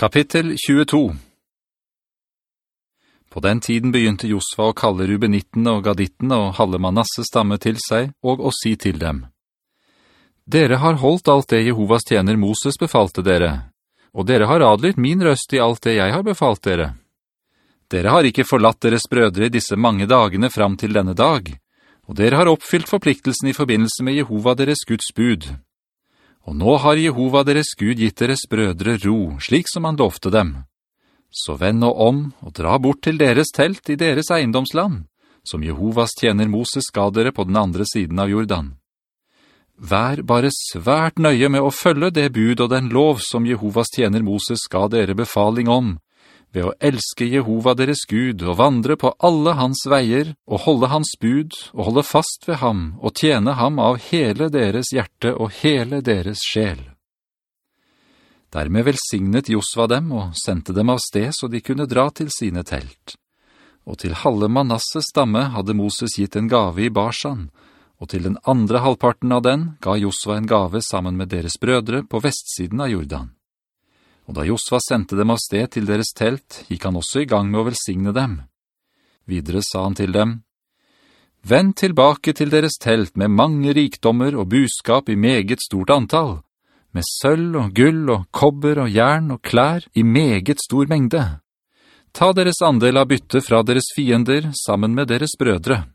Kapittel 22 På den tiden begynte Josva å kalle Rubenittene og Gadittene og halve Manasse stamme til seg, og å si til dem, «Dere har holdt alt det Jehovas tjener Moses befalte dere, og dere har adlytt min røst i alt det jeg har befalt dere. Dere har ikke forlatt deres brødre i disse mange dagene fram til denne dag, og dere har oppfylt forpliktelsen i forbindelse med Jehova deres Guds bud.» Og nå har Jehova deres Gud gitt deres brødre ro, slik som han lovte dem. Så vend nå om og dra bort til deres telt i deres eiendomsland, som Jehovas tjener Moses ga dere på den andre siden av Jordan. Vær bare svært nøye med å følge det bud og den lov som Jehovas tjener Moses ga dere befaling om, ved å elske Jehova deres Gud og vandre på alle hans veier og holde hans bud og holde fast ved ham og tjene ham av hele deres hjerte og hele deres sjel. Dermed velsignet Josva dem og sendte dem av sted så de kunne dra til sine telt. Og til halve Manasses stamme hadde Moses gitt en gave i Barsan, og til den andre halvparten av den ga Josva en gave sammen med deres brødre på vestsiden av Jordan. Og da Josva sendte dem av sted til deres telt, gikk han også i gang med å velsigne dem. Videre sa han til dem, «Vend tilbake til deres telt med mange rikdommer og buskap i meget stort antall, med sølv og gull og kobber og jern og klær i meget stor mengde. Ta deres andel av bytte fra deres fiender sammen med deres brødre.»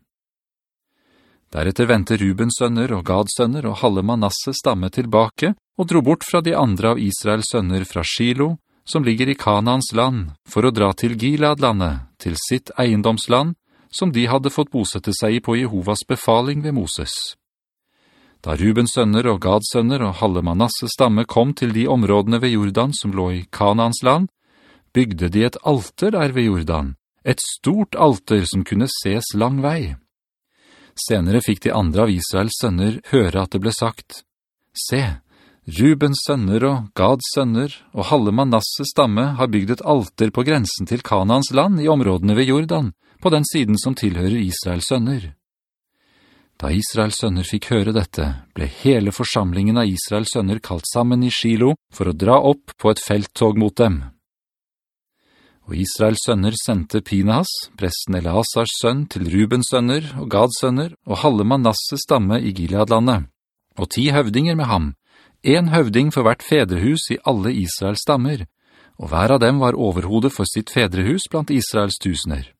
Deretter ventet Rubens sønner og Gads sønner og halve Manasse stamme tilbake og dro bort fra de andre av Israels sønner fra Shilo, som ligger i Kanans land, for å dra til Gilad-landet, til sitt eiendomsland, som de hadde fått bosette seg i på Jehovas befaling ved Moses. Da Rubens sønner og Gads sønner og halve stamme kom til de områdene ved Jordan som lå i Kanans land, bygde de et alter der ved Jordan, et stort alter som kunne ses lang vei. Senere fikk de andre av Israels sønner høre at det ble sagt, «Se, Rubens sønner og Gads sønner og halve Manasses stamme har bygd et alter på grensen til Kanans land i områdene ved Jordan, på den siden som tilhører Israels sønner. Da Israels sønner fikk høre dette, ble hele forsamlingen av Israels sønner kalt sammen i Shilo for å dra opp på et felttog mot dem. Og Israels sønner sendte Pinahas, presten Eleazars sønn, til Rubens sønner og Gads sønner, og halve Manasses stamme i Gileadlandet, og ti høvdinger med ham, en høvding for hvert fedrehus i alle Israels stammer, og hver av dem var overhodet for sitt fedrehus blant Israels tusener.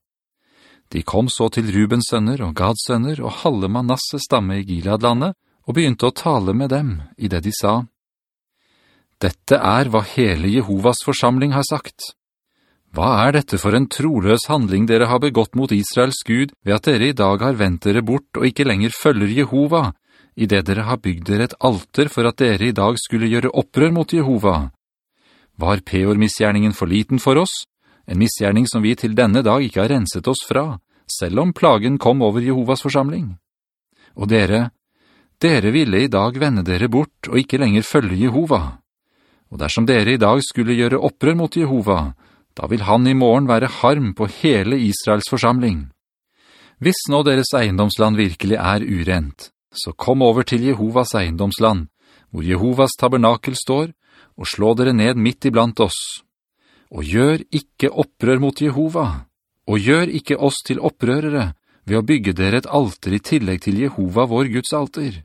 De kom så til Rubens sønner og Gads sønner og halve Manasse stamme i Gileadlandet, og begynte å tale med dem i det de sa, «Dette er hva hele Jehovas forsamling har sagt.» Hva er dette for en troløs handling dere har begått mot Israels Gud ved at dere i dag har ventet dere bort og ikke lenger følger Jehova, i det dere har bygd dere et alter for at dere i dag skulle gjøre opprør mot Jehova? Var peor-misgjerningen for liten for oss? En misgjerning som vi til denne dag ikke har renset oss fra, selv om plagen kom over Jehovas forsamling. Og dere, dere ville i dag vende dere bort og ikke lenger følge Jehova. Og dersom dere i dag skulle gjøre opprør mot Jehova, da vil han i morgen være harm på hele Israels forsamling. Hvis nå deres eiendomsland virkelig er urent, så kom over til Jehovas eiendomsland, hvor Jehovas tabernakel står, og slå dere ned midt iblant oss. Og gjør ikke opprør mot Jehova, og gjør ikke oss til opprørere, ved å bygge dere et alter i tillegg til Jehova, vår Guds alter.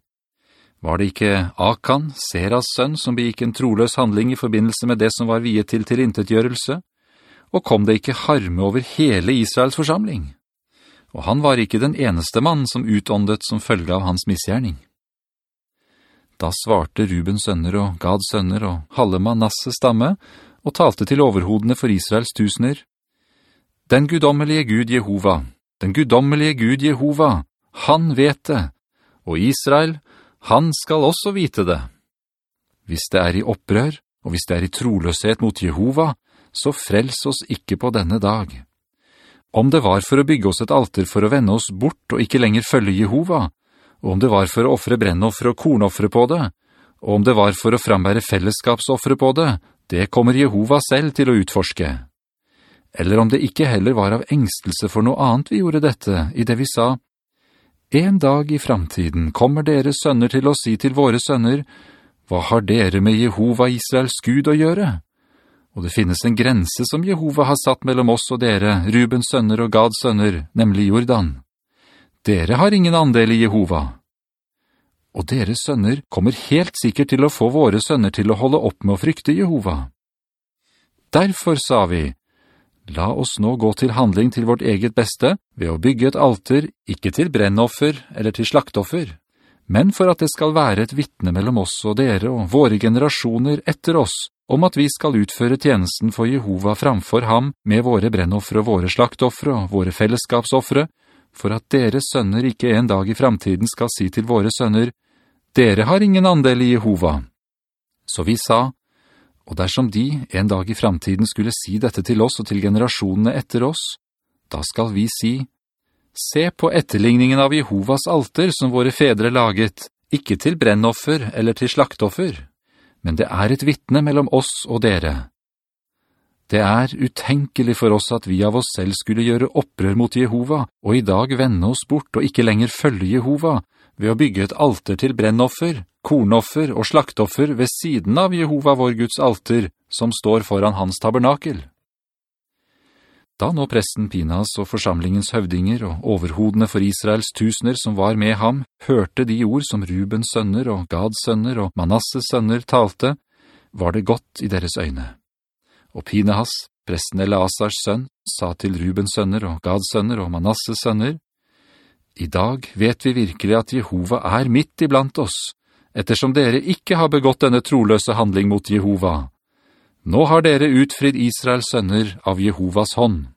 Var det ikke Akan, Seras sønn, som begikk en troløs handling i forbindelse med det som var viet til tilintetgjørelse? og kom det ikke harme over hele Israels forsamling. Og han var ikke den eneste mann som utåndet som følge av hans misgjerning. Da svarte Rubens sønner og Gads sønner og halve Manasses stamme og talte til overhodene for Israels tusener. Den gudommelige Gud Jehova, den gudommelige Gud Jehova, han vet det, og Israel, han skal også vite det. Hvis det er i opprør, og hvis det er i troløshet mot Jehova, så frels oss ikke på denne dag. Om det var for å bygge oss et alter for å vende oss bort og ikke lenger følge Jehova, og om det var for å offre brennoffer og kornoffre på det, og om det var for å frambære fellesskapsoffre på det, det kommer Jehova selv til å utforske. Eller om det ikke heller var av engstelse for noe annet vi gjorde dette, i det vi sa, «En dag i framtiden kommer deres sønner til å si til våre sønner, «Hva har dere med Jehova Israels Gud å gjøre?» Og det finnes en grense som Jehova har satt mellom oss og dere, Rubens sønner og Gads sønner, nemlig Jordan. Dere har ingen andel i Jehova. Og deres sønner kommer helt sikkert til å få våre sønner til å holde opp med å frykte Jehova. Derfor sa vi, La oss nå gå til handling til vårt eget beste ved å bygge et alter, ikke til brennoffer eller til slaktoffer, men for at det skal være et vittne mellom oss og dere og våre generasjoner etter oss, om at vi skal utføre tjenesten for Jehova framfor ham med våre brennoffer og våre slaktoffere og våre fellesskapsoffere, for at deres sønner ikke en dag i framtiden skal si til våre sønner, «Dere har ingen andel i Jehova.» Så vi sa, og dersom de en dag i framtiden skulle si dette til oss og til generasjonene etter oss, da skal vi si, «Se på etterligningen av Jehovas alter som våre fedre laget, ikke til brennoffer eller til slaktoffer, men det er et vittne mellom oss og dere.» Det er utenkelig for oss at vi av oss selv skulle gjøre opprør mot Jehova, og i dag vende oss bort og ikke lenger følge Jehova, ved å bygge et alter til brennoffer, kornoffer og slaktoffer ved siden av Jehova vår Guds alter, som står foran hans tabernakel. Da nå presten Pinas og forsamlingens høvdinger og overhodene for Israels tusener som var med ham, hørte de ord som Rubens sønner og Gads sønner og Manasses sønner talte, var det godt i deres øyne. Og Pinehas, presten Eleasars sønn, sa til Rubens sønner og Gads sønner og Manasses sønner, «I dag vet vi virkelig at Jehova er midt iblant oss, ettersom dere ikke har begått denne troløse handling mot Jehova. Nå har dere utfridd Israels sønner av Jehovas hånd.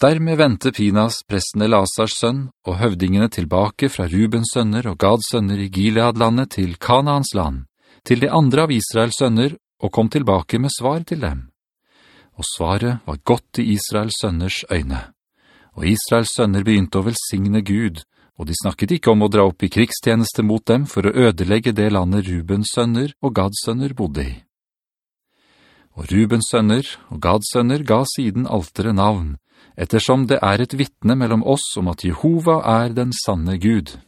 Dermed ventet Pinas, presten Elasars sønn, og høvdingene tilbake fra Rubens sønner og Gads sønner i Gileadlandet til Kanaans land, til de andre av Israels sønner, og kom tilbake med svar til dem. Og svaret var godt i Israels sønners øyne. Og Israels sønner begynte å velsigne Gud, og de snakket ikke om å dra opp i krigstjeneste mot dem for å ødelegge det landet Rubens sønner og Gads sønner bodde i. Og Rubens sønner og Gads sønner ga siden altere navn, ettersom det er et vittne mellom oss om at Jehova er den sanne Gud.